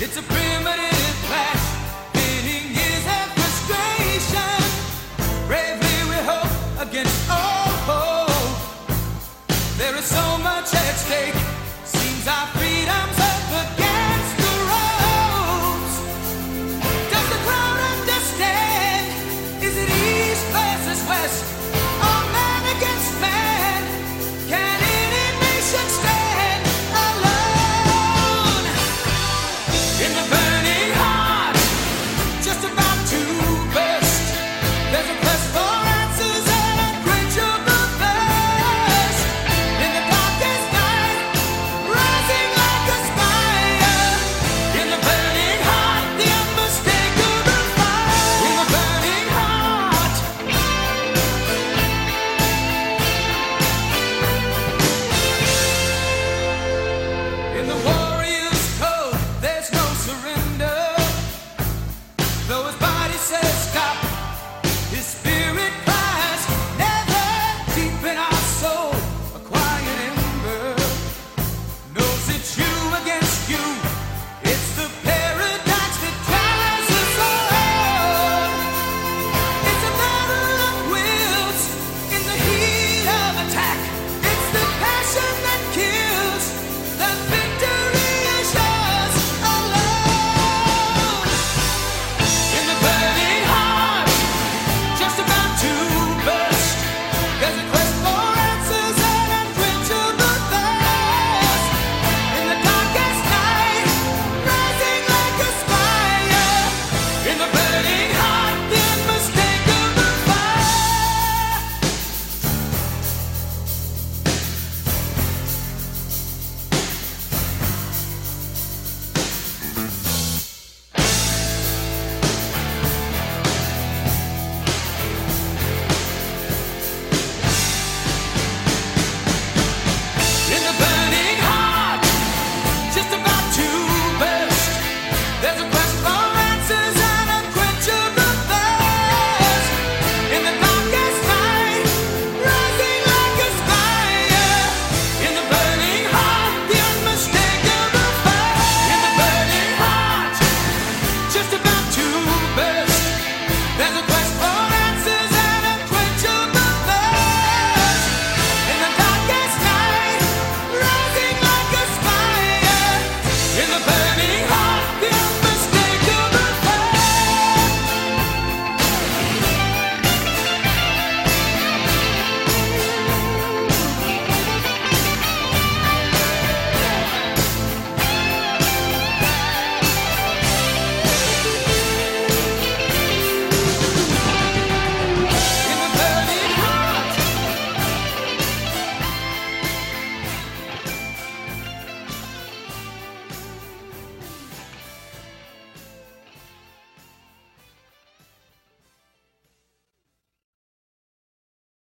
It's a